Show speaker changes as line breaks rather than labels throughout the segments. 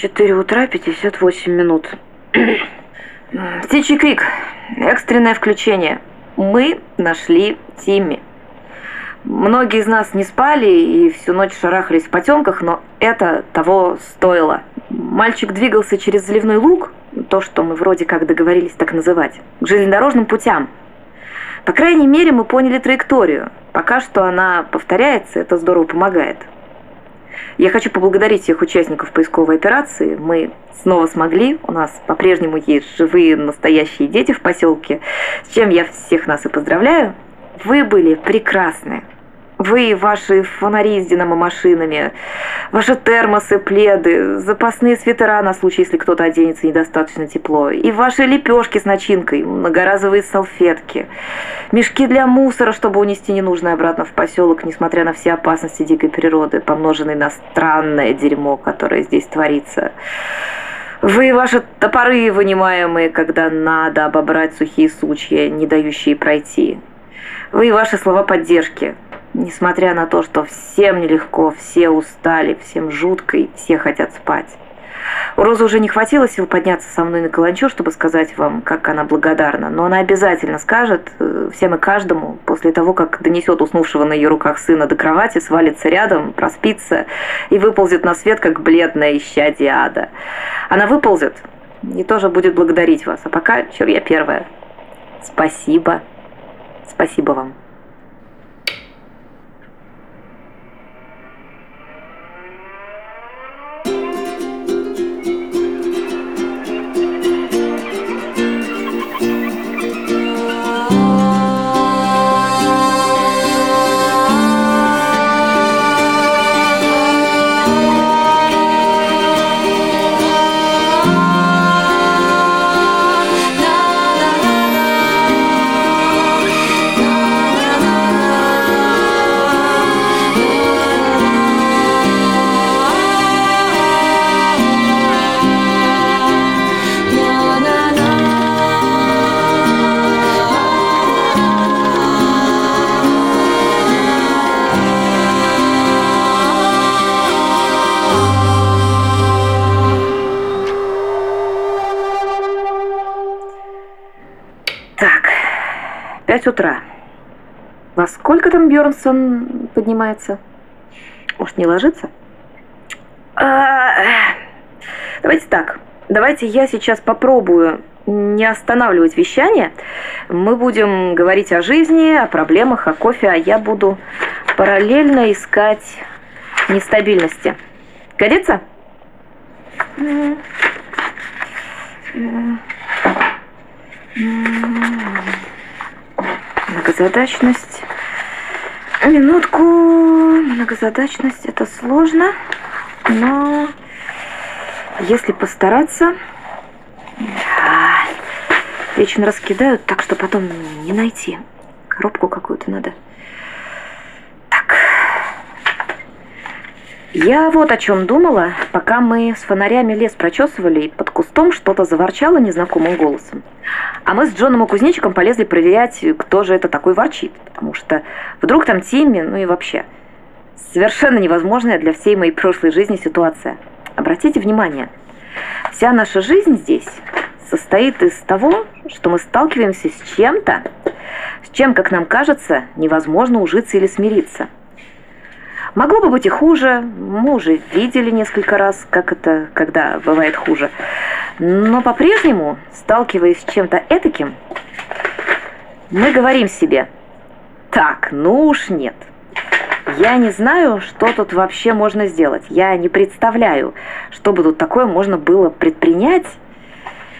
4 утра 58 минут. Птичий крик. Экстренное включение. Мы нашли Тимми. Многие из нас не спали и всю ночь шарахались в потемках, но это того стоило. Мальчик двигался через заливной луг, то, что мы вроде как договорились так называть, к железнодорожным путям. По крайней мере, мы поняли траекторию. Пока что она повторяется, это здорово помогает. Я хочу поблагодарить всех участников поисковой операции. Мы снова смогли. У нас по-прежнему есть живые настоящие дети в поселке, с чем я всех нас и поздравляю. Вы были прекрасны. Вы, ваши фонари с динамомашинами, ваши термосы, пледы, запасные свитера на случай, если кто-то оденется недостаточно тепло, и ваши лепешки с начинкой, многоразовые салфетки, мешки для мусора, чтобы унести ненужное обратно в поселок, несмотря на все опасности дикой природы, помноженные на странное дерьмо, которое здесь творится. Вы ваши топоры, вынимаемые, когда надо обобрать сухие сучья, не дающие пройти. Вы ваши слова поддержки, Несмотря на то, что всем нелегко, все устали, всем жутко и все хотят спать. У Розы уже не хватило сил подняться со мной на каланчу, чтобы сказать вам, как она благодарна, но она обязательно скажет э, всем и каждому после того, как донесет уснувшего на ее руках сына до кровати, свалится рядом, проспится и выползет на свет, как бледная исчадие ада. Она выползет и тоже будет благодарить вас. А пока, чур я первая. Спасибо. Спасибо вам. Пять утра. Во сколько там Бьернсон поднимается? Может, не ложится? А, давайте так. Давайте я сейчас попробую не останавливать вещание. Мы будем говорить о жизни, о проблемах, о кофе, а я буду параллельно искать нестабильности. Годится? Многозадачность. Минутку. Многозадачность это сложно, но если постараться... Вечно раскидают так, что потом не найти. Коробку какую-то надо. Я вот о чем думала, пока мы с фонарями лес прочесывали, и под кустом что-то заворчало незнакомым голосом. А мы с Джоном и кузнечиком полезли проверять, кто же это такой ворчит, потому что вдруг там Тимми, ну и вообще. Совершенно невозможная для всей моей прошлой жизни ситуация. Обратите внимание, вся наша жизнь здесь состоит из того, что мы сталкиваемся с чем-то, с чем, как нам кажется, невозможно ужиться или смириться – Могло бы быть и хуже. Мы уже видели несколько раз, как это, когда бывает хуже. Но по-прежнему, сталкиваясь с чем-то этаким, мы говорим себе, так, ну уж нет. Я не знаю, что тут вообще можно сделать. Я не представляю, что бы тут такое можно было предпринять.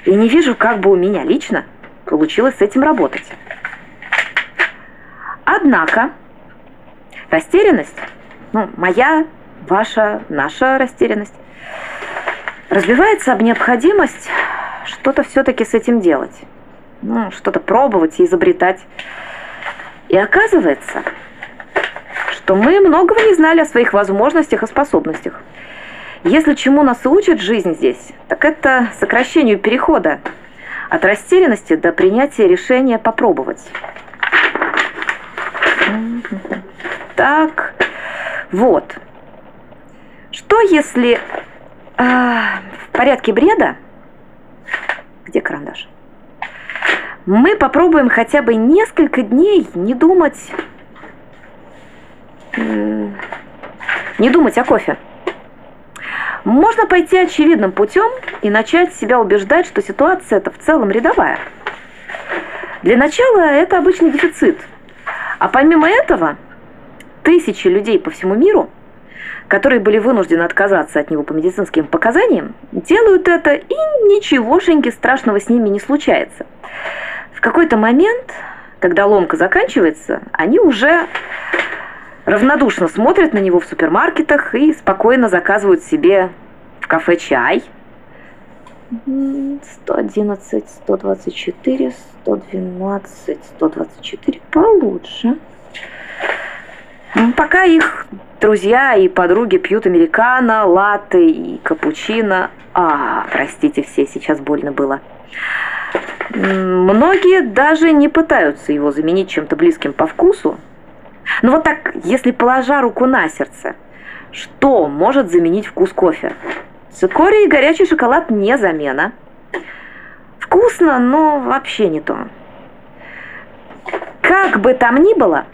И не вижу, как бы у меня лично получилось с этим работать. Однако, растерянность ну, моя, ваша, наша растерянность, развивается об необходимость что-то все-таки с этим делать. Ну, что-то пробовать и изобретать. И оказывается, что мы многого не знали о своих возможностях и способностях. Если чему нас учит жизнь здесь, так это сокращению перехода от растерянности до принятия решения попробовать. Так, вот. Что если А, в порядке бреда? Где карандаш? Мы попробуем хотя бы несколько дней не думать... Не думать о кофе. Можно пойти очевидным путем и начать себя убеждать, что ситуация это в целом рядовая. Для начала это обычный дефицит. А помимо этого, тысячи людей по всему миру, которые были вынуждены отказаться от него по медицинским показаниям, делают это, и ничегошеньки страшного с ними не случается. В какой-то момент, когда ломка заканчивается, они уже равнодушно смотрят на него в супермаркетах и спокойно заказывают себе в кафе чай. 111, 124, 112, 124 получше. Пока их друзья и подруги пьют американо, латте и капучино. А, простите все, сейчас больно было. Многие даже не пытаются его заменить чем-то близким по вкусу, ну вот так, если положа руку на сердце, что может заменить вкус кофе? Цикорий и горячий шоколад не замена. Вкусно, но вообще не то. Как бы там ни было,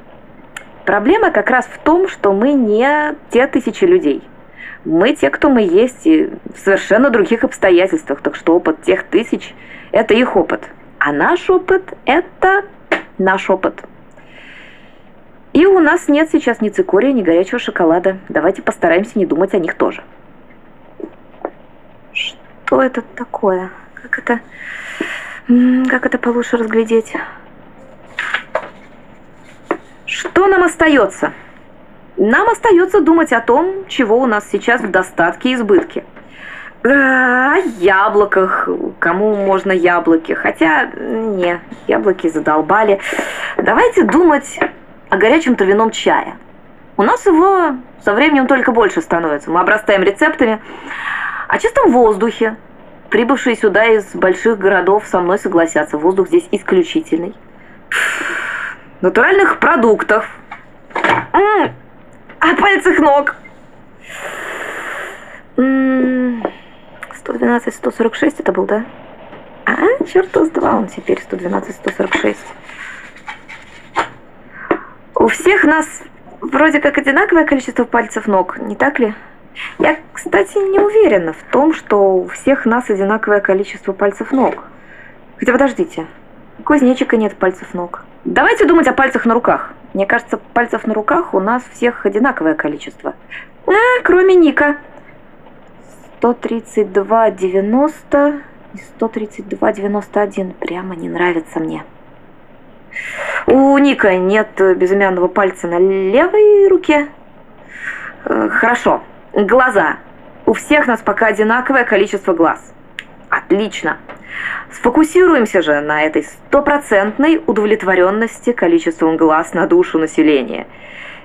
проблема как раз в том, что мы не те тысячи людей. Мы те, кто мы есть, и в совершенно других обстоятельствах. Так что опыт тех тысяч – это их опыт. А наш опыт – это наш опыт. И у нас нет сейчас ни цикория, ни горячего шоколада. Давайте постараемся не думать о них тоже. Что это такое? Как это... Как это получше разглядеть? Что нам остается? Нам остается думать о том, чего у нас сейчас в достатке и избытке. О яблоках, кому можно яблоки. Хотя, не, яблоки задолбали. Давайте думать о горячем травяном чае. У нас его со временем только больше становится. Мы обрастаем рецептами. О чистом воздухе. Прибывшие сюда из больших городов со мной согласятся. Воздух здесь исключительный. Натуральных продуктов. М-м, о пальцах ног. 112, 146 это был, да? А, черт, с два он теперь 112, 146. У всех нас вроде как одинаковое количество пальцев ног, не так ли? Я, кстати, не уверена в том, что у всех нас одинаковое количество пальцев ног. Хотя подождите, у кузнечика нет пальцев ног. Давайте думать о пальцах на руках. Мне кажется, пальцев на руках у нас всех одинаковое количество. А, кроме Ника. 132,90 и 132,91. Прямо не нравится мне. У Ника нет безымянного пальца на левой руке? Э, хорошо. Глаза. У всех нас пока одинаковое количество глаз. Отлично. Сфокусируемся же на этой стопроцентной удовлетворенности количеством глаз на душу населения.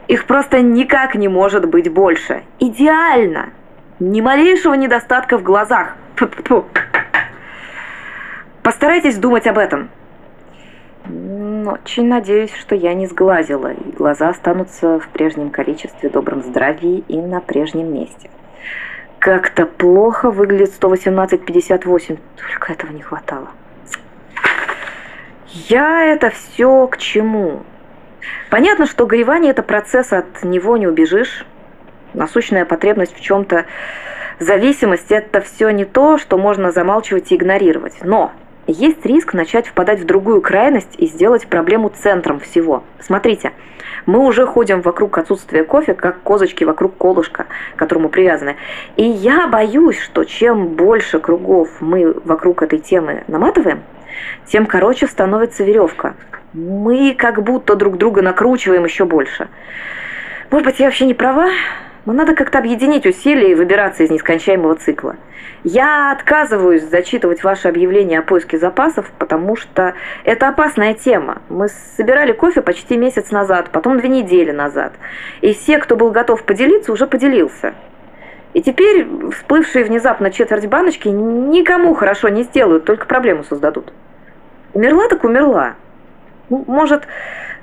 Их просто никак не может быть больше. Идеально. Ни малейшего недостатка в глазах. П -п -п. Постарайтесь думать об этом. Очень надеюсь, что я не сглазила, и глаза останутся в прежнем количестве, добром здравии и на прежнем месте. Как-то плохо выглядит 118-58, только этого не хватало. Я это все к чему? Понятно, что горевание – это процесс, от него не убежишь. Насущная потребность в чем-то, зависимость – это все не то, что можно замалчивать и игнорировать. Но есть риск начать впадать в другую крайность и сделать проблему центром всего. Смотрите, мы уже ходим вокруг отсутствия кофе, как козочки вокруг колышка, к которому привязаны. И я боюсь, что чем больше кругов мы вокруг этой темы наматываем, тем короче становится веревка. Мы как будто друг друга накручиваем еще больше. Может быть, я вообще не права? Но надо как-то объединить усилия и выбираться из нескончаемого цикла. Я отказываюсь зачитывать ваше объявление о поиске запасов, потому что это опасная тема. Мы собирали кофе почти месяц назад, потом две недели назад. И все, кто был готов поделиться, уже поделился. И теперь всплывшие внезапно четверть баночки никому хорошо не сделают, только проблему создадут. Умерла так умерла. Может,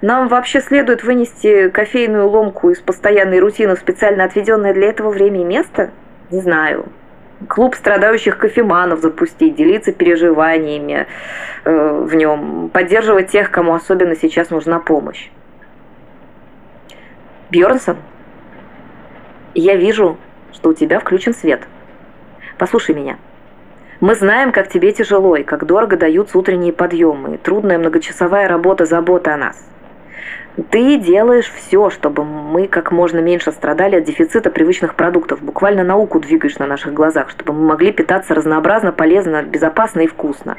нам вообще следует вынести кофейную ломку из постоянной рутины в специально отведенное для этого время и место? Не знаю. клуб страдающих кофеманов запустить, делиться переживаниями э, в нем, поддерживать тех, кому особенно сейчас нужна помощь. Бьернсон, я вижу, что у тебя включен свет. Послушай меня. Мы знаем, как тебе тяжело и как дорого даются утренние подъемы, и трудная многочасовая работа, забота о нас. Ты делаешь все, чтобы мы как можно меньше страдали от дефицита привычных продуктов. Буквально науку двигаешь на наших глазах, чтобы мы могли питаться разнообразно, полезно, безопасно и вкусно.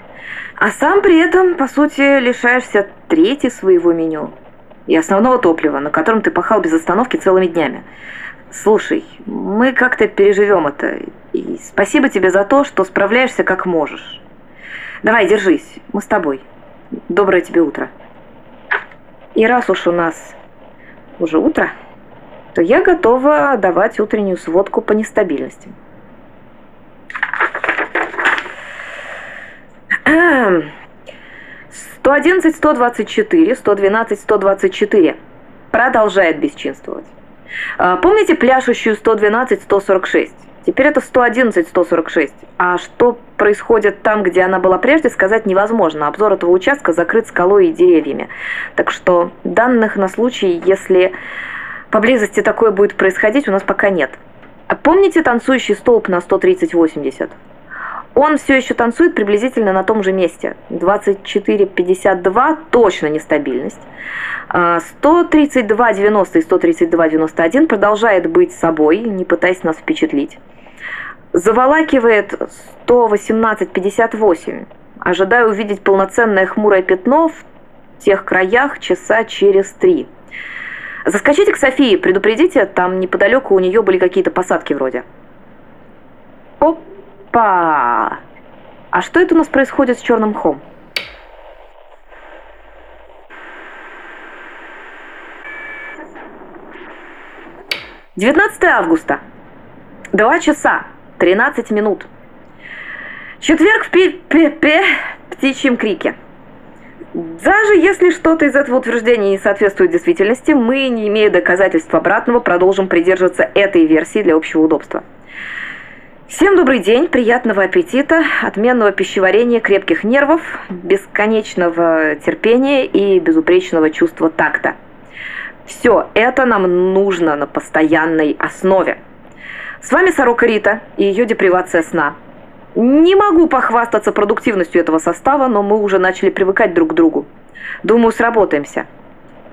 А сам при этом, по сути, лишаешься трети своего меню и основного топлива, на котором ты пахал без остановки целыми днями. Слушай, мы как-то переживем это. И спасибо тебе за то, что справляешься как можешь. Давай, держись, мы с тобой. Доброе тебе утро. И раз уж у нас уже утро, то я готова давать утреннюю сводку по нестабильности. 111, 124, 112, 124 продолжает бесчинствовать. А, помните пляшущую 112, 146? Теперь это 111, 146. А что происходит там, где она была прежде, сказать невозможно. Обзор этого участка закрыт скалой и деревьями. Так что данных на случай, если поблизости такое будет происходить, у нас пока нет. А помните танцующий столб на 130-80? Он все еще танцует приблизительно на том же месте. 24,52 точно нестабильность. 132,90 и 132,91 продолжает быть собой, не пытаясь нас впечатлить заволакивает 118.58. Ожидаю увидеть полноценное хмурое пятно в тех краях часа через три. Заскочите к Софии, предупредите, там неподалеку у нее были какие-то посадки вроде. Опа! А что это у нас происходит с черным мхом? Девятнадцатое августа. Два часа. 13 минут. Четверг в пи пи пи птичьем крике. Даже если что-то из этого утверждения не соответствует действительности, мы, не имея доказательств обратного, продолжим придерживаться этой версии для общего удобства. Всем добрый день, приятного аппетита, отменного пищеварения, крепких нервов, бесконечного терпения и безупречного чувства такта. Все это нам нужно на постоянной основе. С вами Сорока Рита и ее депривация сна. Не могу похвастаться продуктивностью этого состава, но мы уже начали привыкать друг к другу. Думаю, сработаемся.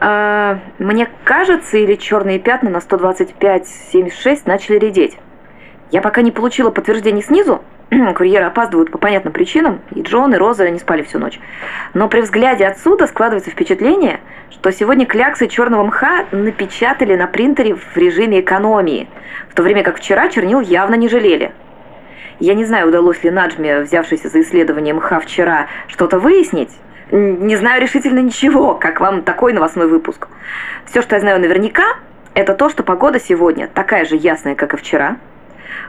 А, мне кажется, или черные пятна на 125-76 начали редеть. Я пока не получила подтверждений снизу, Курьеры опаздывают по понятным причинам, и Джон, и Роза не спали всю ночь. Но при взгляде отсюда складывается впечатление, что сегодня кляксы черного мха напечатали на принтере в режиме экономии, в то время как вчера чернил явно не жалели. Я не знаю, удалось ли Наджме, взявшейся за исследование мха вчера, что-то выяснить. Не знаю решительно ничего, как вам такой новостной выпуск. Все, что я знаю наверняка, это то, что погода сегодня такая же ясная, как и вчера –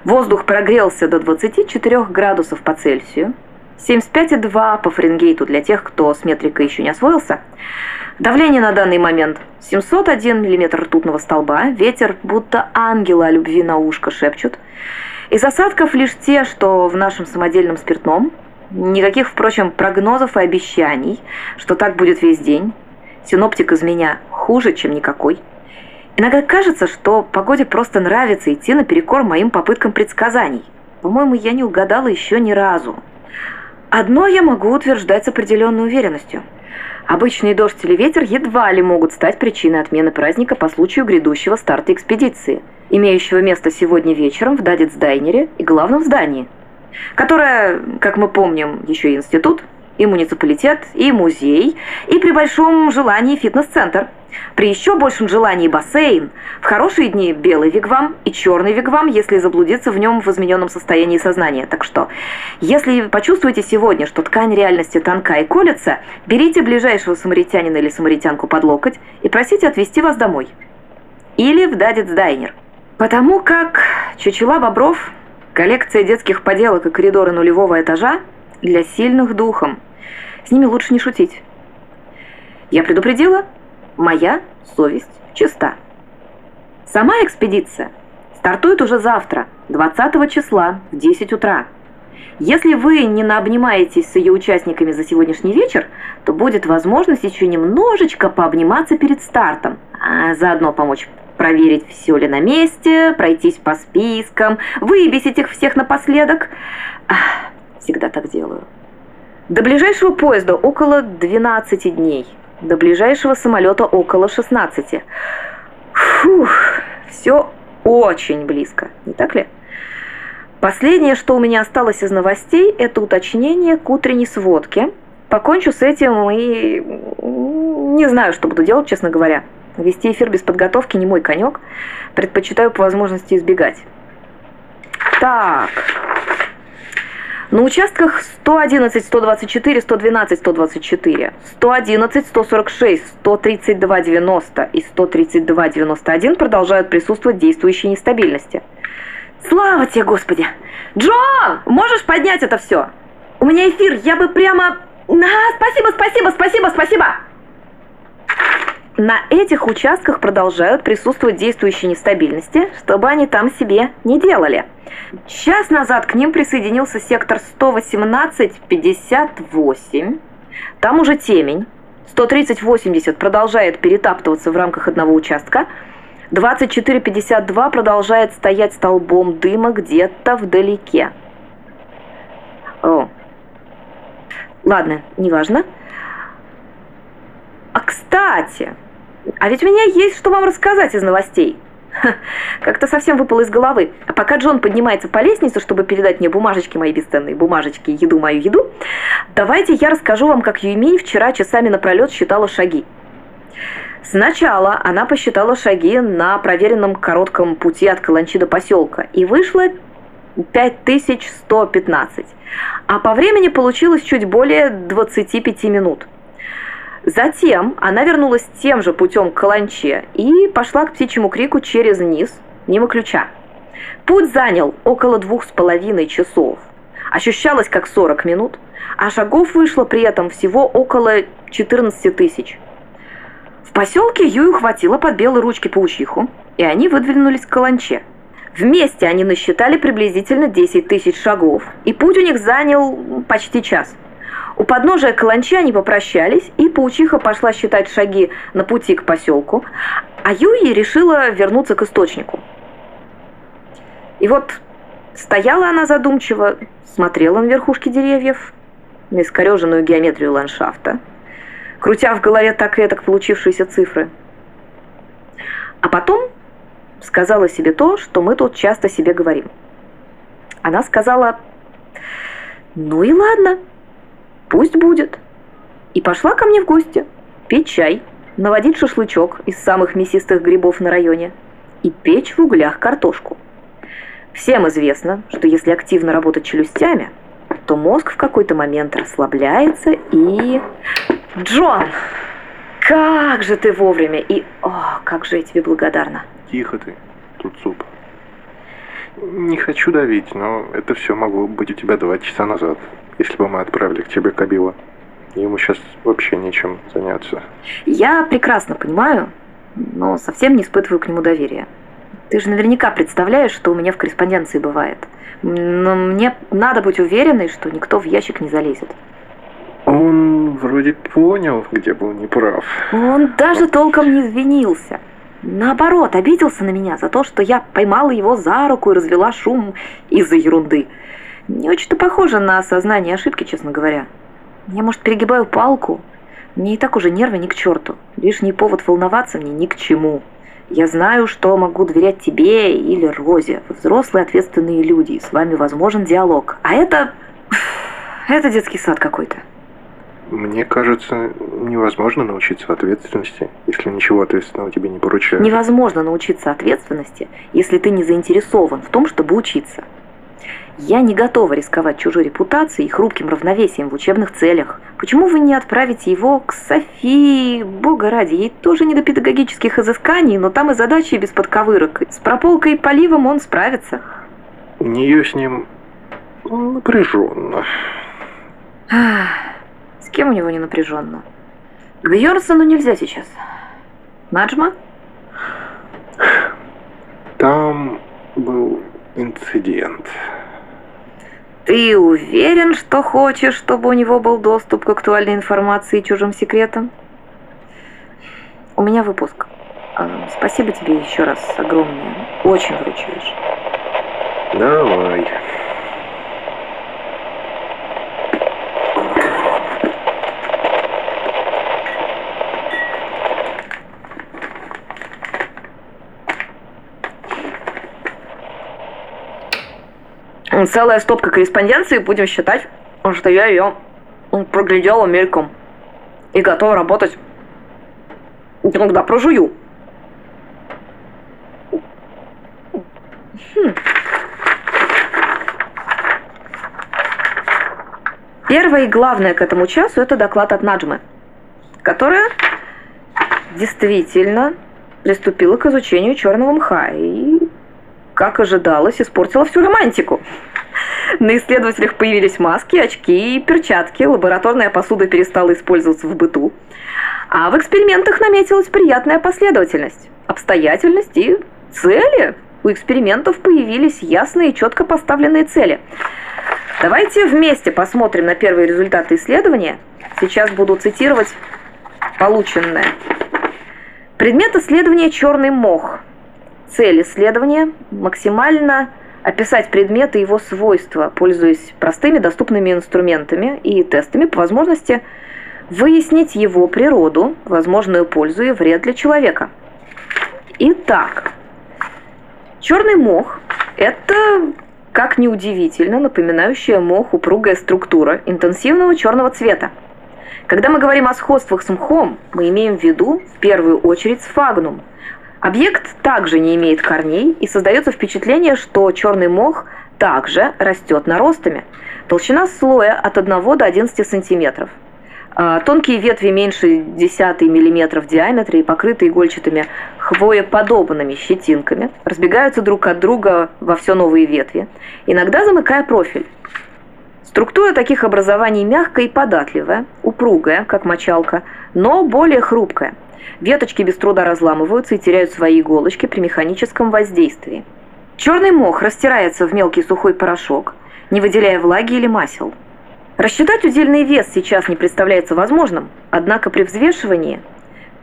Воздух прогрелся до 24 градусов по Цельсию, 75,2 по Фаренгейту для тех, кто с метрикой еще не освоился. Давление на данный момент 701 мм ртутного столба, ветер будто ангела о любви на ушко шепчут. Из осадков лишь те, что в нашем самодельном спиртном. Никаких, впрочем, прогнозов и обещаний, что так будет весь день. Синоптик из меня хуже, чем никакой. Иногда кажется, что погоде просто нравится идти наперекор моим попыткам предсказаний. По-моему, я не угадала еще ни разу. Одно я могу утверждать с определенной уверенностью. Обычный дождь или ветер едва ли могут стать причиной отмены праздника по случаю грядущего старта экспедиции, имеющего место сегодня вечером в Дадец-Дайнере и главном здании, которое, как мы помним, еще и институт, и муниципалитет, и музей, и при большом желании фитнес-центр – при еще большем желании бассейн, в хорошие дни белый вигвам и черный вигвам, если заблудиться в нем в измененном состоянии сознания. Так что, если почувствуете сегодня, что ткань реальности тонка и колется, берите ближайшего самаритянина или самаритянку под локоть и просите отвезти вас домой. Или в Дадец Дайнер. Потому как чучела бобров, коллекция детских поделок и коридоры нулевого этажа для сильных духом. С ними лучше не шутить. Я предупредила, моя совесть чиста. Сама экспедиция Стартует уже завтра, 20 числа, в 10 утра. Если вы не наобнимаетесь с ее участниками за сегодняшний вечер, то будет возможность еще немножечко пообниматься перед стартом, а заодно помочь проверить, все ли на месте, пройтись по спискам, выбесить их всех напоследок. Всегда так делаю. До ближайшего поезда около 12 дней. До ближайшего самолета около 16. Фух, все очень близко, не так ли? Последнее, что у меня осталось из новостей, это уточнение к утренней сводке. Покончу с этим и не знаю, что буду делать, честно говоря. Вести эфир без подготовки не мой конек. Предпочитаю по возможности избегать. Так. На участках 111, 124, 112, 124, 111, 146, 132, 90 и 132, 91 продолжают присутствовать действующие нестабильности. Слава тебе, Господи! Джон, можешь поднять это все? У меня эфир, я бы прямо... А, спасибо, спасибо, спасибо, спасибо! На этих участках продолжают присутствовать действующие нестабильности, чтобы они там себе не делали. Час назад к ним присоединился сектор 118-58. Там уже темень. 130-80 продолжает перетаптываться в рамках одного участка. 24-52 продолжает стоять столбом дыма где-то вдалеке. О. Ладно, неважно. А кстати, а ведь у меня есть что вам рассказать из новостей. Как-то совсем выпало из головы. А пока Джон поднимается по лестнице, чтобы передать мне бумажечки, мои бесценные бумажечки, еду мою еду, давайте я расскажу вам, как Юйминь вчера часами напролет считала шаги. Сначала она посчитала шаги на проверенном коротком пути от Каланчи до поселка и вышла 5115. А по времени получилось чуть более 25 минут. Затем она вернулась тем же путем к Каланче и пошла к птичьему крику через низ, мимо ключа. Путь занял около двух с половиной часов. Ощущалось как 40 минут, а шагов вышло при этом всего около 14 тысяч. В поселке Юю хватило под белые ручки паучиху, и они выдвинулись к Каланче. Вместе они насчитали приблизительно 10 тысяч шагов, и путь у них занял почти час – у подножия каланчи они попрощались, и паучиха пошла считать шаги на пути к поселку, а Юи решила вернуться к источнику. И вот стояла она задумчиво, смотрела на верхушки деревьев, на искореженную геометрию ландшафта, крутя в голове так и так получившиеся цифры. А потом сказала себе то, что мы тут часто себе говорим. Она сказала, ну и ладно, Пусть будет. И пошла ко мне в гости, пить чай, наводить шашлычок из самых мясистых грибов на районе и печь в углях картошку. Всем известно, что если активно работать челюстями, то мозг в какой-то момент расслабляется и... Джон! Как же ты вовремя! И... О, как же я тебе благодарна!
Тихо ты, тут суп. Не хочу давить, но это все могло быть у тебя два часа назад если бы мы отправили к тебе Кабила. Ему сейчас вообще нечем заняться.
Я прекрасно понимаю, но совсем не испытываю к нему доверия. Ты же наверняка представляешь, что у меня в корреспонденции бывает. Но мне надо быть уверенной, что никто в ящик не залезет.
Он вроде понял, где был неправ.
Он даже толком не извинился. Наоборот, обиделся на меня за то, что я поймала его за руку и развела шум из-за ерунды. Не очень-то похоже на осознание ошибки, честно говоря. Я, может, перегибаю палку? Мне и так уже нервы ни к черту. Лишний повод волноваться мне ни к чему. Я знаю, что могу доверять тебе или Розе. Вы взрослые ответственные люди, и с вами возможен диалог. А это... Это детский сад какой-то.
Мне кажется, невозможно научиться ответственности, если ничего ответственного тебе не поручают.
Невозможно научиться ответственности, если ты не заинтересован в том, чтобы учиться. Я не готова рисковать чужой репутацией и хрупким равновесием в учебных целях. Почему вы не отправите его к Софии? Бога ради, ей тоже не до педагогических изысканий, но там и задачи без подковырок. С прополкой и поливом он справится.
У нее с ним напряженно.
С кем у него не напряженно? К Бьерсону нельзя сейчас. Наджма?
Там был инцидент.
Ты уверен, что хочешь, чтобы у него был доступ к актуальной информации и чужим секретам? У меня выпуск. А, спасибо тебе еще раз огромное. Очень вручаешь.
Давай.
Целая стопка корреспонденции, будем считать, что я ее проглядела мельком. И готова работать. Когда прожую. Хм. Первое и главное к этому часу – это доклад от Наджмы, которая действительно приступила к изучению черного мха и, как ожидалось, испортила всю романтику. На исследователях появились маски, очки и перчатки, лабораторная посуда перестала использоваться в быту. А в экспериментах наметилась приятная последовательность, обстоятельность и цели. У экспериментов появились ясные и четко поставленные цели – Давайте вместе посмотрим на первые результаты исследования. Сейчас буду цитировать полученное. Предмет исследования – черный мох. Цель исследования – максимально описать предмет и его свойства, пользуясь простыми доступными инструментами и тестами, по возможности выяснить его природу, возможную пользу и вред для человека. Итак, черный мох – это как ни удивительно, напоминающая мох упругая структура интенсивного черного цвета. Когда мы говорим о сходствах с мхом, мы имеем в виду в первую очередь сфагнум. Объект также не имеет корней и создается впечатление, что черный мох также растет наростами. Толщина слоя от 1 до 11 сантиметров – а, тонкие ветви меньше 10 мм в диаметре и покрыты игольчатыми хвоеподобными щетинками, разбегаются друг от друга во все новые ветви, иногда замыкая профиль. Структура таких образований мягкая и податливая, упругая, как мочалка, но более хрупкая. Веточки без труда разламываются и теряют свои иголочки при механическом воздействии. Черный мох растирается в мелкий сухой порошок, не выделяя влаги или масел – Рассчитать удельный вес сейчас не представляется возможным, однако при взвешивании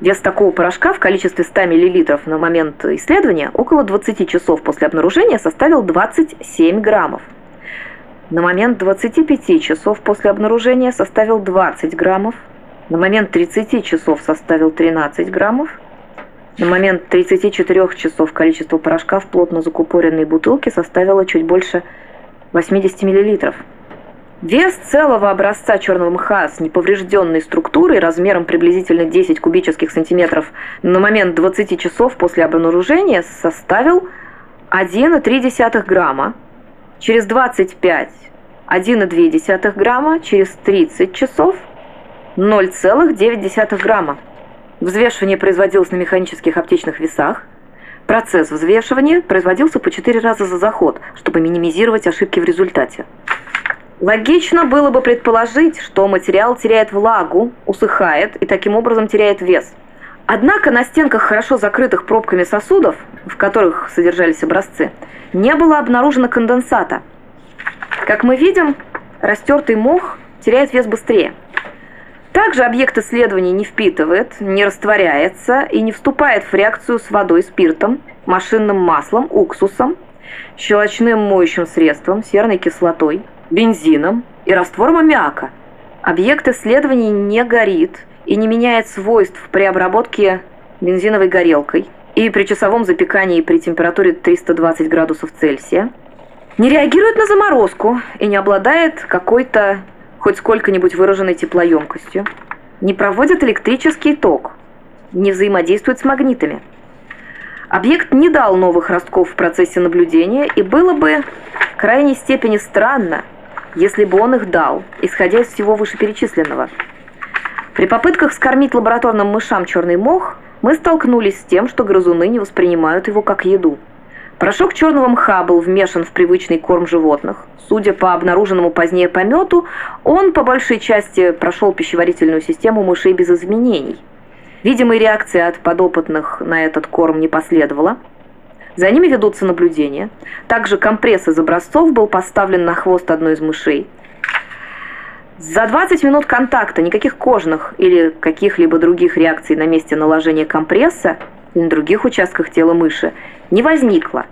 вес такого порошка в количестве 100 мл на момент исследования около 20 часов после обнаружения составил 27 граммов. На момент 25 часов после обнаружения составил 20 граммов, на момент 30 часов составил 13 граммов, на момент 34 часов количество порошка в плотно закупоренной бутылке составило чуть больше 80 миллилитров. Вес целого образца черного мха с неповрежденной структурой размером приблизительно 10 кубических сантиметров на момент 20 часов после обнаружения составил 1,3 грамма. Через 25 – 1,2 грамма. Через 30 часов – 0,9 грамма. Взвешивание производилось на механических оптичных весах. Процесс взвешивания производился по 4 раза за заход, чтобы минимизировать ошибки в результате. Логично было бы предположить, что материал теряет влагу, усыхает и таким образом теряет вес. Однако на стенках хорошо закрытых пробками сосудов, в которых содержались образцы, не было обнаружено конденсата. Как мы видим, растертый мох теряет вес быстрее. Также объект исследования не впитывает, не растворяется и не вступает в реакцию с водой, спиртом, машинным маслом, уксусом, щелочным моющим средством, серной кислотой – бензином и раствором аммиака. Объект исследований не горит и не меняет свойств при обработке бензиновой горелкой и при часовом запекании при температуре 320 градусов Цельсия, не реагирует на заморозку и не обладает какой-то хоть сколько-нибудь выраженной теплоемкостью, не проводит электрический ток, не взаимодействует с магнитами. Объект не дал новых ростков в процессе наблюдения, и было бы в крайней степени странно, если бы он их дал, исходя из всего вышеперечисленного. При попытках скормить лабораторным мышам черный мох, мы столкнулись с тем, что грызуны не воспринимают его как еду. Порошок черного мха был вмешан в привычный корм животных. Судя по обнаруженному позднее помету, он по большей части прошел пищеварительную систему мышей без изменений. Видимой реакции от подопытных на этот корм не последовало. За ними ведутся наблюдения. Также компресс из образцов был поставлен на хвост одной из мышей. За 20 минут контакта никаких кожных или каких-либо других реакций на месте наложения компресса или на других участках тела мыши не возникло.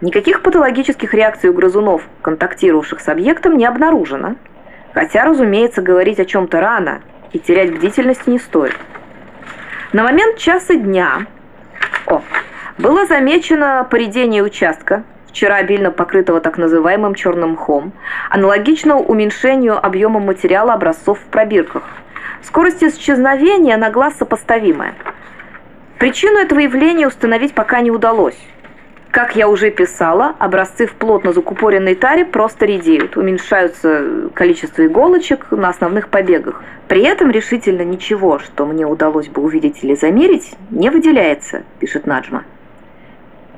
Никаких патологических реакций у грызунов, контактировавших с объектом, не обнаружено. Хотя, разумеется, говорить о чем-то рано и терять бдительность не стоит. На момент часа дня о, было замечено поредение участка, вчера обильно покрытого так называемым черным мхом, аналогично уменьшению объема материала образцов в пробирках. Скорость исчезновения на глаз сопоставимая. Причину этого явления установить пока не удалось. Как я уже писала, образцы в плотно закупоренной таре просто редеют, уменьшаются количество иголочек на основных побегах. При этом решительно ничего, что мне удалось бы увидеть или замерить, не выделяется, пишет Наджма.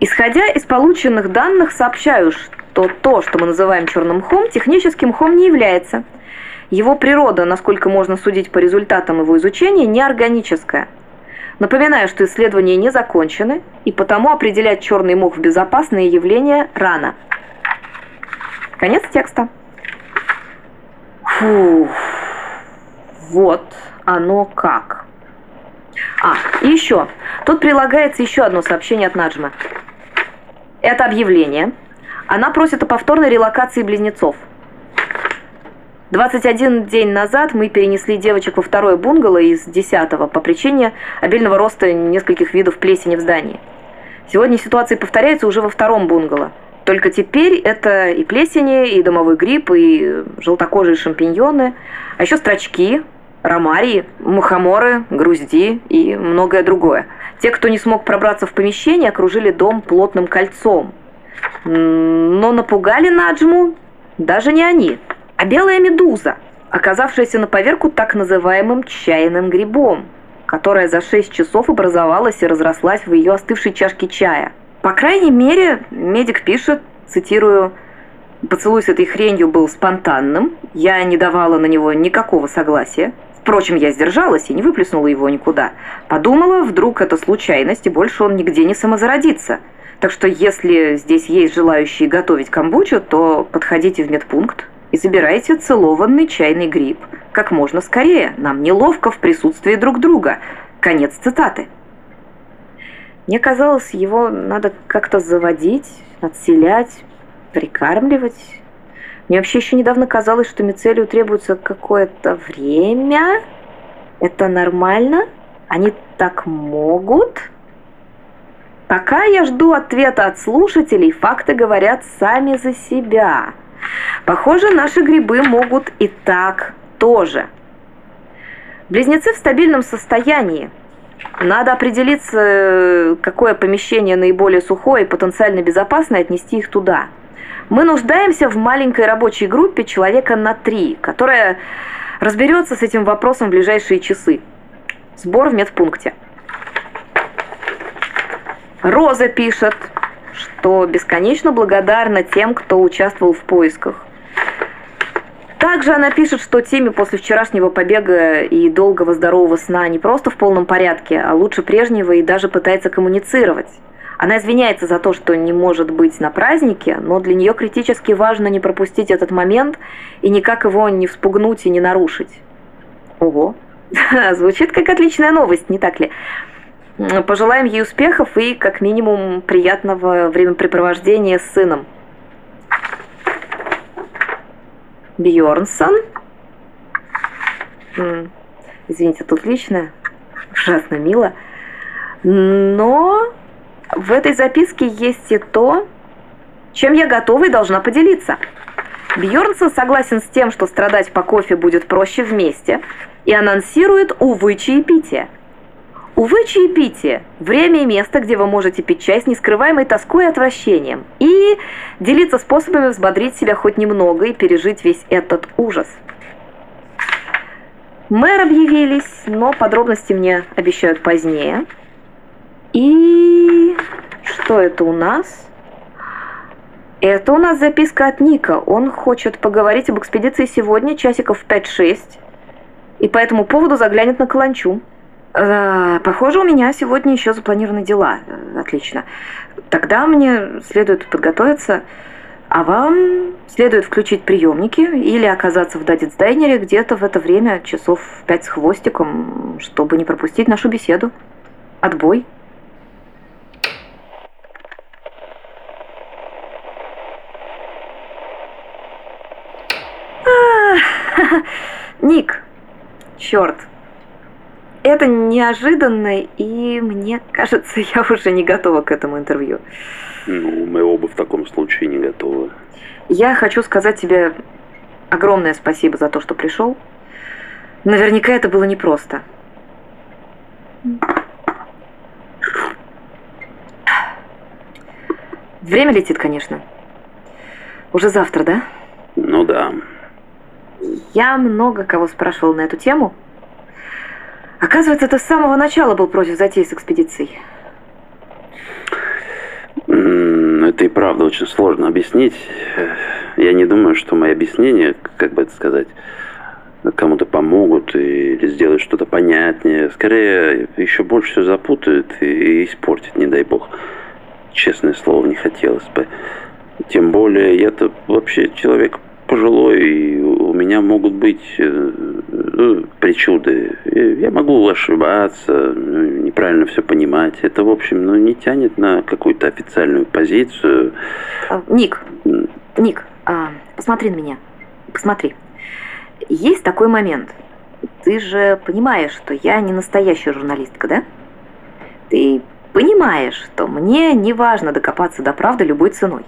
Исходя из полученных данных, сообщаю, что то, что мы называем черным мхом, техническим мхом не является. Его природа, насколько можно судить по результатам его изучения, неорганическая – Напоминаю, что исследования не закончены, и потому определять черный мох в безопасные явления рано. Конец текста. Фу. Вот оно как. А, и еще. Тут прилагается еще одно сообщение от Наджма. Это объявление. Она просит о повторной релокации близнецов – 21 день назад мы перенесли девочек во второе бунгало из 10 по причине обильного роста нескольких видов плесени в здании. Сегодня ситуация повторяется уже во втором бунгало. Только теперь это и плесени, и домовой гриб, и желтокожие шампиньоны, а еще строчки, ромарии, мухоморы, грузди и многое другое. Те, кто не смог пробраться в помещение, окружили дом плотным кольцом. Но напугали Наджму даже не они – а белая медуза, оказавшаяся на поверку так называемым чайным грибом, которая за 6 часов образовалась и разрослась в ее остывшей чашке чая. По крайней мере, медик пишет, цитирую, «Поцелуй с этой хренью был спонтанным, я не давала на него никакого согласия. Впрочем, я сдержалась и не выплеснула его никуда. Подумала, вдруг это случайность, и больше он нигде не самозародится. Так что если здесь есть желающие готовить камбучу, то подходите в медпункт, и забирайте целованный чайный гриб. Как можно скорее, нам неловко в присутствии друг друга. Конец цитаты. Мне казалось, его надо как-то заводить, отселять, прикармливать. Мне вообще еще недавно казалось, что мицелию требуется какое-то время. Это нормально? Они так могут? Пока я жду ответа от слушателей, факты говорят сами за себя. Похоже, наши грибы могут и так тоже. Близнецы в стабильном состоянии. Надо определиться, какое помещение наиболее сухое и потенциально безопасное, отнести их туда. Мы нуждаемся в маленькой рабочей группе человека на три, которая разберется с этим вопросом в ближайшие часы. Сбор в медпункте. Роза пишет что бесконечно благодарна тем, кто участвовал в поисках. Также она пишет, что теме после вчерашнего побега и долгого здорового сна не просто в полном порядке, а лучше прежнего и даже пытается коммуницировать. Она извиняется за то, что не может быть на празднике, но для нее критически важно не пропустить этот момент и никак его не вспугнуть и не нарушить. Ого, звучит как отличная новость, не так ли? Пожелаем ей успехов и, как минимум, приятного времяпрепровождения с сыном. Бьорнсон. Извините, тут личное. Ужасно мило. Но в этой записке есть и то, чем я готова и должна поделиться. Бьорнсон согласен с тем, что страдать по кофе будет проще вместе, и анонсирует, увы, чаепитие – Увы, чаепитие – время и место, где вы можете пить чай с нескрываемой тоской и отвращением и делиться способами взбодрить себя хоть немного и пережить весь этот ужас. Мэр объявились, но подробности мне обещают позднее. И что это у нас? Это у нас записка от Ника. Он хочет поговорить об экспедиции сегодня, часиков в 5-6. И по этому поводу заглянет на Каланчу. Э, похоже, у меня сегодня еще запланированы дела. Отлично. Тогда мне следует подготовиться, а вам следует включить приемники или оказаться в дадицдайнере где-то в это время, часов пять с хвостиком, чтобы не пропустить нашу беседу. Отбой. Ник, черт, это неожиданно, и мне кажется, я уже не готова к этому интервью.
Ну, мы оба в таком случае не готовы.
Я хочу сказать тебе огромное спасибо за то, что пришел. Наверняка это было непросто. Время летит, конечно. Уже завтра, да?
Ну да.
Я много кого спрашивал на эту тему. Оказывается, ты с самого начала был против затеи с экспедицией.
Это и правда очень сложно объяснить. Я не думаю, что мои объяснения, как бы это сказать, кому-то помогут или сделают что-то понятнее. Скорее, еще больше все запутают и испортят, не дай бог. Честное слово, не хотелось бы. Тем более, я-то вообще человек пожилой, и у меня могут быть э, ну, причуды. Я могу ошибаться, неправильно все понимать. Это, в общем, ну, не тянет на какую-то официальную позицию.
А, Ник, Ник, а, посмотри на меня. Посмотри. Есть такой момент. Ты же понимаешь, что я не настоящая журналистка, да? Ты понимаешь, что мне не важно докопаться до правды любой ценой.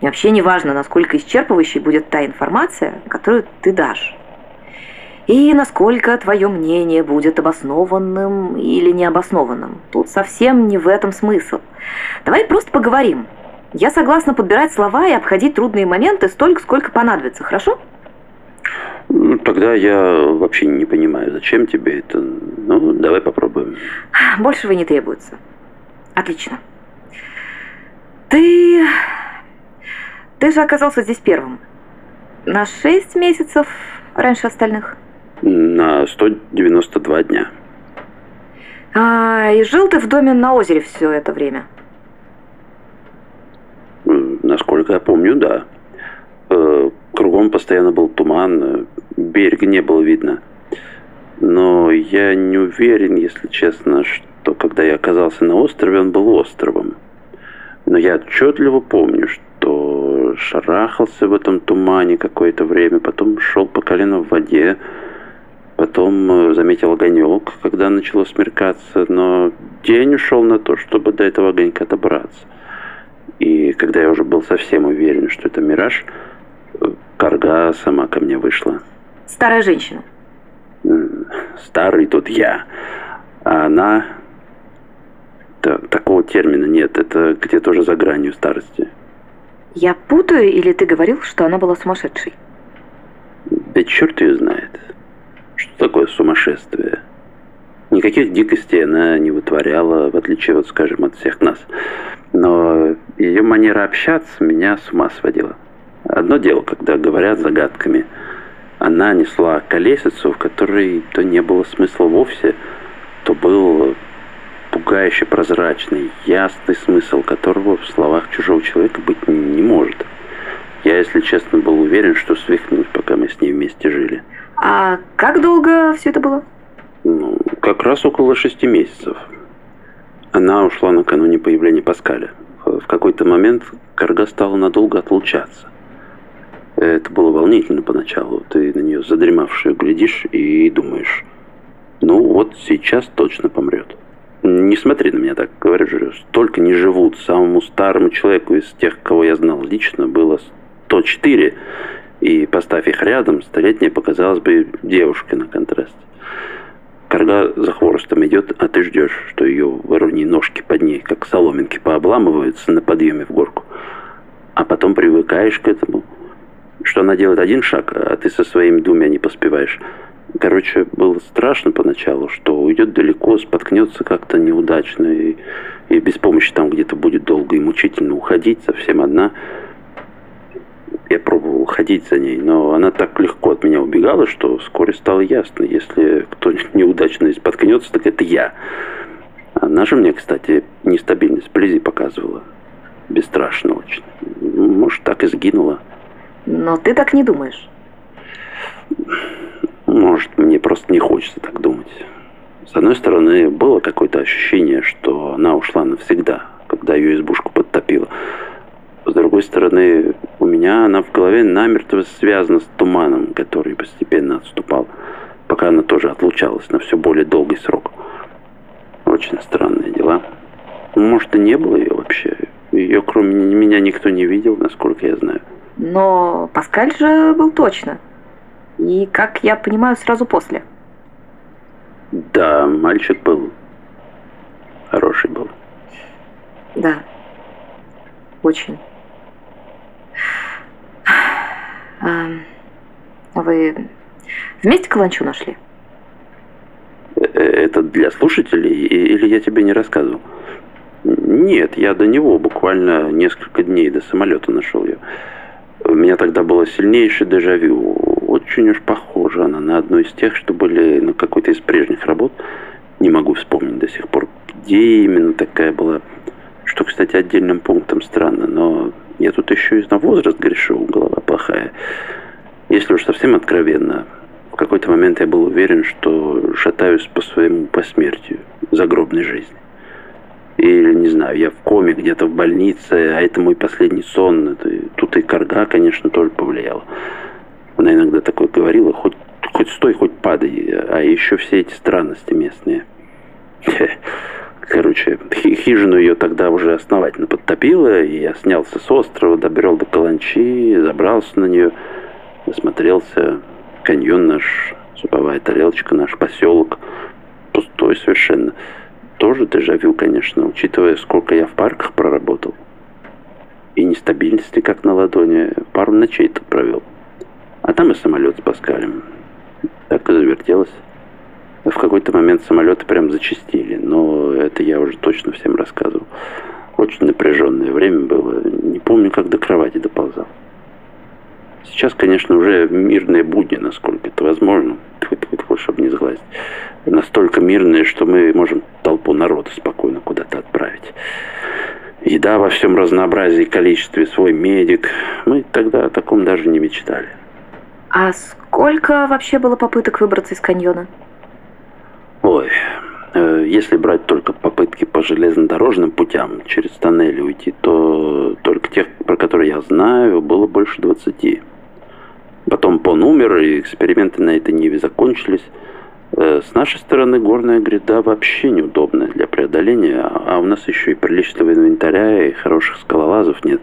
Мне вообще не важно, насколько исчерпывающей будет та информация, которую ты дашь. И насколько твое мнение будет обоснованным или необоснованным. Тут совсем не в этом смысл. Давай просто поговорим. Я согласна подбирать слова и обходить трудные моменты столько, сколько понадобится, хорошо?
Ну, тогда я вообще не понимаю, зачем тебе это. Ну, давай попробуем.
Большего не требуется. Отлично. Ты ты же оказался здесь первым. На 6 месяцев раньше остальных.
На 192 дня.
А, и жил ты в доме на озере все это время?
Насколько я помню, да. Э, кругом постоянно был туман, берега не было видно. Но я не уверен, если честно, что когда я оказался на острове, он был островом. Но я отчетливо помню, что шарахался в этом тумане какое-то время, потом шел по колено в воде, потом э, заметил огонек, когда начало смеркаться, но день ушел на то, чтобы до этого огонька добраться. И когда я уже был совсем уверен, что это мираж, э, Карга сама ко мне вышла.
Старая женщина.
Старый тут я. А она... Да, такого термина нет, это где-то уже за гранью старости.
Я путаю, или ты говорил, что она была сумасшедшей?
Да черт ее знает. Что такое сумасшествие? Никаких дикостей она не вытворяла, в отличие, вот, скажем, от всех нас. Но ее манера общаться меня с ума сводила. Одно дело, когда говорят загадками. Она несла колесицу, в которой то не было смысла вовсе, то был пугающе прозрачный, ясный смысл которого в словах чужого человека быть не может. Я, если честно, был уверен, что свихнусь, пока мы с ней вместе жили.
А как долго все это было?
Ну, как раз около шести месяцев. Она ушла накануне появления Паскаля. В какой-то момент Карга стала надолго отлучаться. Это было волнительно поначалу. Ты на нее задремавшую глядишь и думаешь, ну вот сейчас точно помрет. Не смотри на меня так, говорю же, столько не живут. Самому старому человеку из тех, кого я знал лично, было 104. И поставь их рядом, столетняя показалась бы девушкой на контрасте. Карга за хворостом идет, а ты ждешь, что ее вороньи ножки под ней, как соломинки, пообламываются на подъеме в горку. А потом привыкаешь к этому, что она делает один шаг, а ты со своими двумя не поспеваешь. Короче, было страшно поначалу, что уйдет далеко, споткнется как-то неудачно и, и без помощи там где-то будет долго и мучительно уходить совсем одна. Я пробовал уходить за ней, но она так легко от меня убегала, что вскоре стало ясно, если кто неудачно споткнется, так это я. Она же мне, кстати, нестабильность вблизи показывала. Бесстрашно очень. Может, так и сгинула.
Но ты так не думаешь.
Может, мне просто не хочется так думать. С одной стороны, было какое-то ощущение, что она ушла навсегда, когда ее избушку подтопило. С другой стороны, у меня она в голове намертво связана с туманом, который постепенно отступал, пока она тоже отлучалась на все более долгий срок. Очень странные дела. Может, и не было ее вообще. Ее кроме меня никто не видел, насколько я знаю.
Но Паскаль же был точно. И, как я понимаю, сразу после.
Да, мальчик был. Хороший был.
Да. Очень. А, вы вместе каланчу нашли?
Э, это для слушателей или я тебе не рассказывал? Нет, я до него буквально несколько дней до самолета нашел ее. У меня тогда было сильнейшее дежавю. Очень уж похожа она на одну из тех, что были на какой-то из прежних работ. Не могу вспомнить до сих пор, где именно такая была. Что, кстати, отдельным пунктом странно, но я тут еще и на возраст грешу, голова плохая. Если уж совсем откровенно, в какой-то момент я был уверен, что шатаюсь по своему посмертию, загробной жизни. Или, не знаю, я в коме где-то в больнице, а это мой последний сон. Это, тут и карга, конечно, тоже повлияла. Она иногда такое говорила, хоть, хоть стой, хоть падай. А еще все эти странности местные. Короче, хижину ее тогда уже основательно подтопило, и я снялся с острова, добрел до Каланчи, забрался на нее, осмотрелся. Каньон наш, суповая тарелочка, наш поселок. Пустой совершенно. Тоже дежавю, конечно, учитывая, сколько я в парках проработал. И нестабильности, как на ладони. Пару ночей тут провел. А там и самолет с Паскалем. Так и завертелось. В какой-то момент самолеты прям зачистили, но это я уже точно всем рассказывал. Очень напряженное время было. Не помню, как до кровати доползал. Сейчас, конечно, уже мирные будни, насколько это возможно. Чтобы не сглазить. Настолько мирные, что мы можем толпу народа спокойно куда-то отправить. Еда во всем разнообразии количестве, свой медик. Мы тогда о таком даже не мечтали.
А сколько вообще было попыток выбраться из каньона?
Э, если брать только попытки по железнодорожным путям через тоннели уйти, то только тех, про которые я знаю, было больше 20. Потом Пон умер, и эксперименты на этой ниве закончились. Э, с нашей стороны горная гряда вообще неудобная для преодоления, а у нас еще и приличного инвентаря, и хороших скалолазов нет.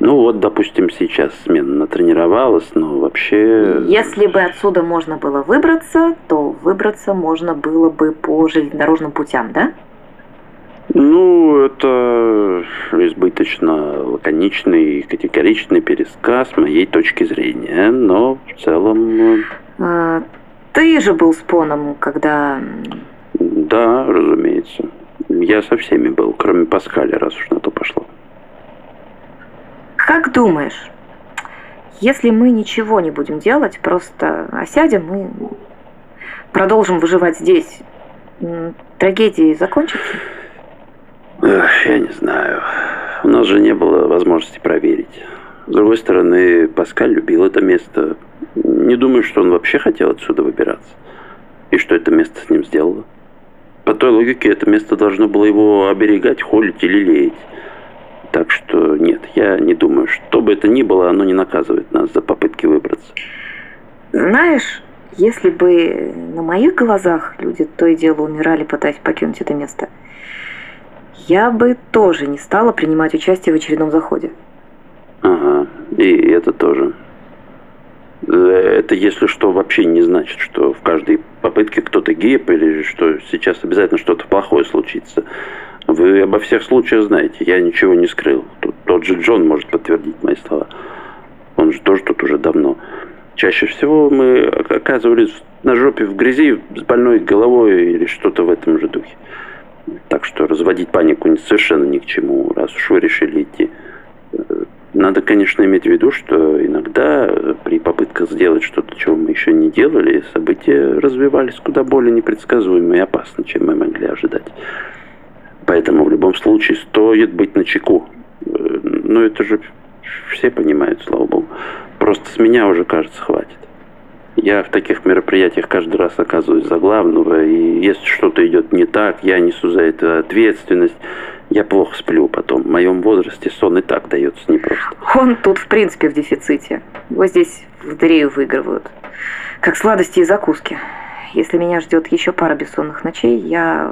Ну вот, допустим, сейчас смена натренировалась, но вообще...
Если бы отсюда можно было выбраться, то выбраться можно было бы по железнодорожным путям, да?
Ну, это избыточно лаконичный и категоричный пересказ моей точки зрения, но в целом...
А, ты же был с Поном, когда...
Да, разумеется. Я со всеми был, кроме Паскаля, раз уж на то пошло.
Как думаешь, если мы ничего не будем делать, просто осядем и продолжим выживать здесь, трагедии закончится?
Эх, я не знаю. У нас же не было возможности проверить. С другой стороны, Паскаль любил это место. Не думаю, что он вообще хотел отсюда выбираться. И что это место с ним сделало. По той логике, это место должно было его оберегать, холить или леять. Так что нет, я не думаю, что бы это ни было, оно не наказывает нас за попытки выбраться.
Знаешь, если бы на моих глазах люди то и дело умирали, пытаясь покинуть это место, я бы тоже не стала принимать участие в очередном заходе.
Ага, и это тоже. Это, если что, вообще не значит, что в каждой попытке кто-то гиб или что сейчас обязательно что-то плохое случится. Вы обо всех случаях знаете, я ничего не скрыл. Тут, тот же Джон может подтвердить мои слова. Он же тоже тут уже давно. Чаще всего мы оказывались на жопе в грязи с больной головой или что-то в этом же духе. Так что разводить панику совершенно ни к чему, раз уж вы решили идти. Надо, конечно, иметь в виду, что иногда при попытках сделать что-то, чего мы еще не делали, события развивались куда более непредсказуемо и опасно, чем мы могли ожидать. Поэтому в любом случае стоит быть начеку. Э, ну, это же все понимают, слава богу. Просто с меня уже, кажется, хватит. Я в таких мероприятиях каждый раз оказываюсь за главного, и если что-то идет не так, я несу за это ответственность. Я плохо сплю потом. В моем возрасте сон и так дается непросто.
Он тут, в принципе, в дефиците. Его здесь в дрею выигрывают. Как сладости и закуски. Если меня ждет еще пара бессонных ночей, я...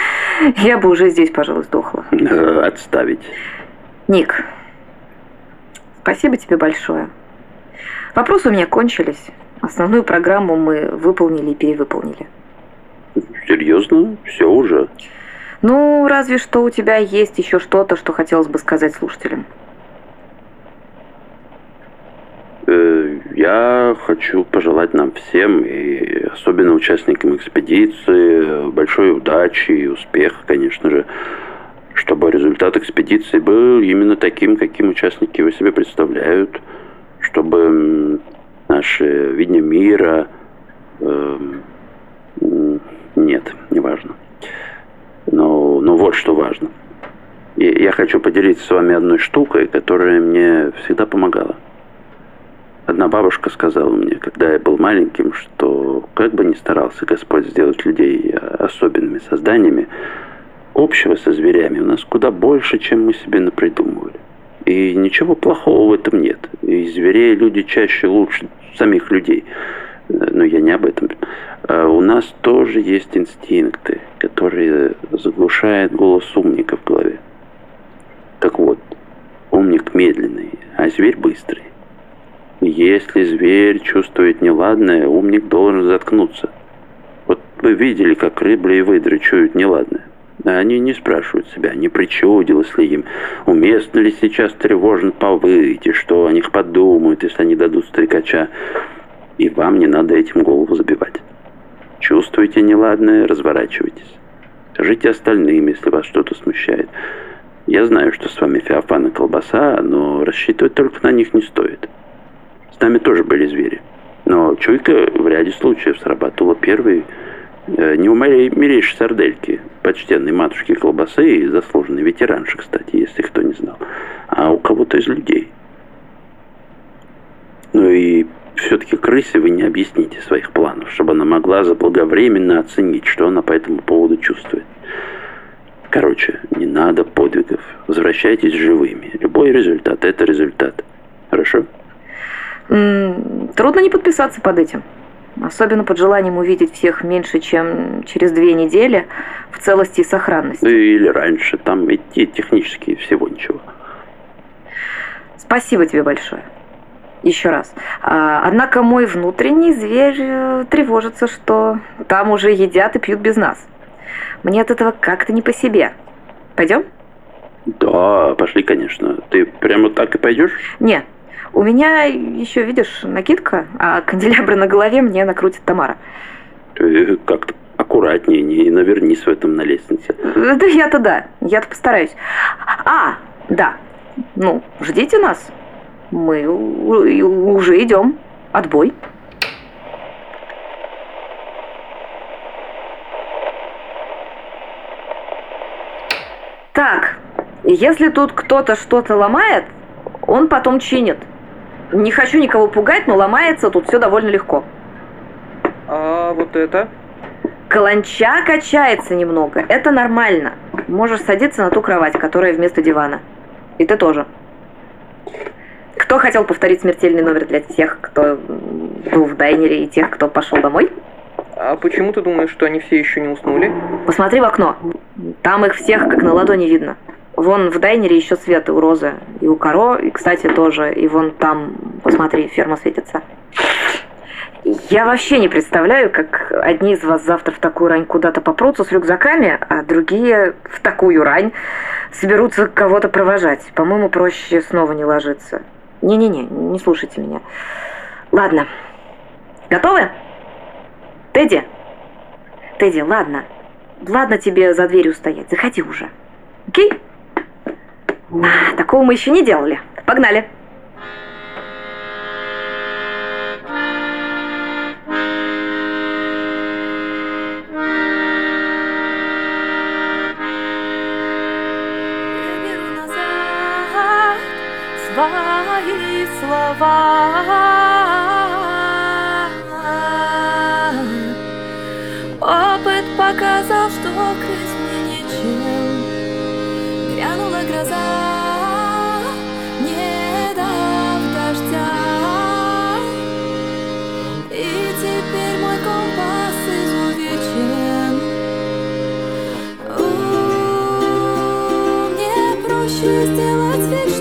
Я бы уже здесь, пожалуй, сдохла.
Э, Отставить.
Ник, спасибо тебе большое. Вопросы у меня кончились. Основную программу мы выполнили и перевыполнили.
Серьезно? Все уже?
Ну, разве что у тебя есть еще что-то, что хотелось бы сказать слушателям.
Э, Я хочу пожелать нам всем, и особенно участникам экспедиции, большой удачи и успеха, конечно же, чтобы результат экспедиции был именно таким, каким участники его себе представляют, чтобы наше видение мира... м, нет, не важно. Но, но вот что важно. И я хочу поделиться с вами одной штукой, которая мне всегда помогала. Одна бабушка сказала мне, когда я был маленьким, что как бы ни старался Господь сделать людей особенными созданиями, общего со зверями у нас куда больше, чем мы себе напридумывали. И ничего плохого в этом нет. И зверей люди чаще лучше самих людей. Но я не об этом. А у нас тоже есть инстинкты, которые заглушают голос умника в голове. Так вот, умник медленный, а зверь быстрый. Если зверь чувствует неладное, умник должен заткнуться. Вот вы видели, как рыбли и выдры чуют неладное. Они не спрашивают себя, не причудилось ли им, уместно ли сейчас тревожно повыть, и что о них подумают, если они дадут стрекача. И вам не надо этим голову забивать. Чувствуете неладное, разворачивайтесь. Скажите остальным, если вас что-то смущает. Я знаю, что с вами Феофан и колбаса, но рассчитывать только на них не стоит. С нами тоже были звери. Но чуйка в ряде случаев срабатывала первой э, не у моей сардельки, почтенной матушки колбасы и заслуженной ветеранши, кстати, если кто не знал, а у кого-то из людей. Ну и все-таки крысе вы не объясните своих планов, чтобы она могла заблаговременно оценить, что она по этому поводу чувствует. Короче, не надо подвигов. Возвращайтесь живыми. Любой результат – это результат. Хорошо?
Трудно не подписаться под этим. Особенно под желанием увидеть всех меньше, чем через две недели в целости и сохранности.
Или раньше. Там идти технически всего ничего.
Спасибо тебе большое. Еще раз. А, однако мой внутренний зверь э, тревожится, что там уже едят и пьют без нас. Мне от этого как-то не по себе. Пойдем?
Да, пошли, конечно. Ты прямо так и пойдешь?
Не. У меня еще, видишь, накидка, а канделябры на голове мне накрутит Тамара.
Ты как-то аккуратнее, не навернись в этом на лестнице.
Э, Да я-то да, я-то постараюсь. А, да, ну, ждите нас. Мы уже идем. Отбой. Так, если тут кто-то что-то ломает, он потом чинит. Не хочу никого пугать, но ломается тут все довольно легко.
А вот это?
Каланча качается немного. Это нормально. Можешь садиться на ту кровать, которая вместо дивана. И ты тоже. Кто хотел повторить смертельный номер для тех, кто был в дайнере и тех, кто пошел домой?
А почему ты думаешь, что они все еще не уснули?
Посмотри в окно. Там их всех как на ладони видно. Вон в дайнере еще свет и у Розы, и у Каро, и, кстати, тоже. И вон там, посмотри, ферма светится. Я вообще не представляю, как одни из вас завтра в такую рань куда-то попрутся с рюкзаками, а другие в такую рань соберутся кого-то провожать. По-моему, проще снова не ложиться. Не-не-не, не слушайте меня. Ладно. Готовы? Тедди? Тедди, ладно. Ладно тебе за дверью стоять. Заходи уже. Окей? А, такого мы еще не делали. Погнали. свои слова. Проще сделать вид,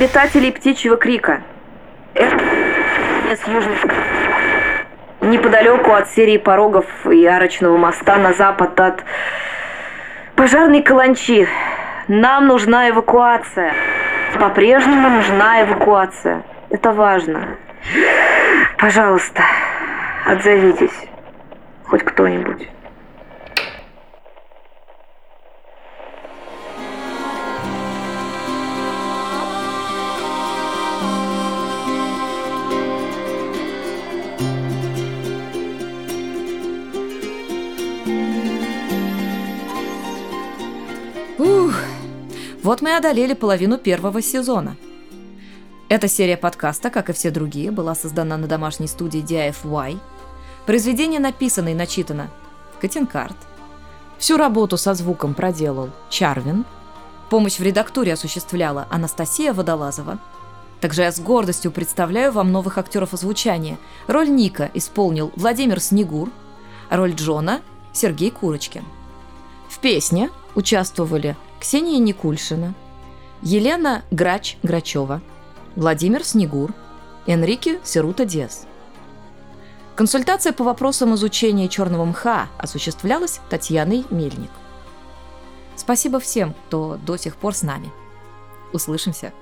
обитателей птичьего крика. Это неподалеку от серии порогов и арочного моста на запад от пожарной каланчи. Нам нужна эвакуация. По-прежнему нужна эвакуация. Это важно. Пожалуйста, отзовитесь. Хоть кто-нибудь.
Вот мы и одолели половину первого сезона. Эта серия подкаста, как и все другие, была создана на домашней студии DIFY. Произведение написано и начитано Катинкарт. Всю работу со звуком проделал Чарвин. Помощь в редактуре осуществляла Анастасия Водолазова. Также я с гордостью представляю вам новых актеров озвучания. Роль Ника исполнил Владимир Снегур, роль Джона – Сергей Курочкин. В песне участвовали Ксения Никульшина, Елена Грач-Грачева, Владимир Снегур, Энрике Серута Диас. Консультация по вопросам изучения черного мха осуществлялась Татьяной Мельник. Спасибо всем, кто до сих пор с нами. Услышимся!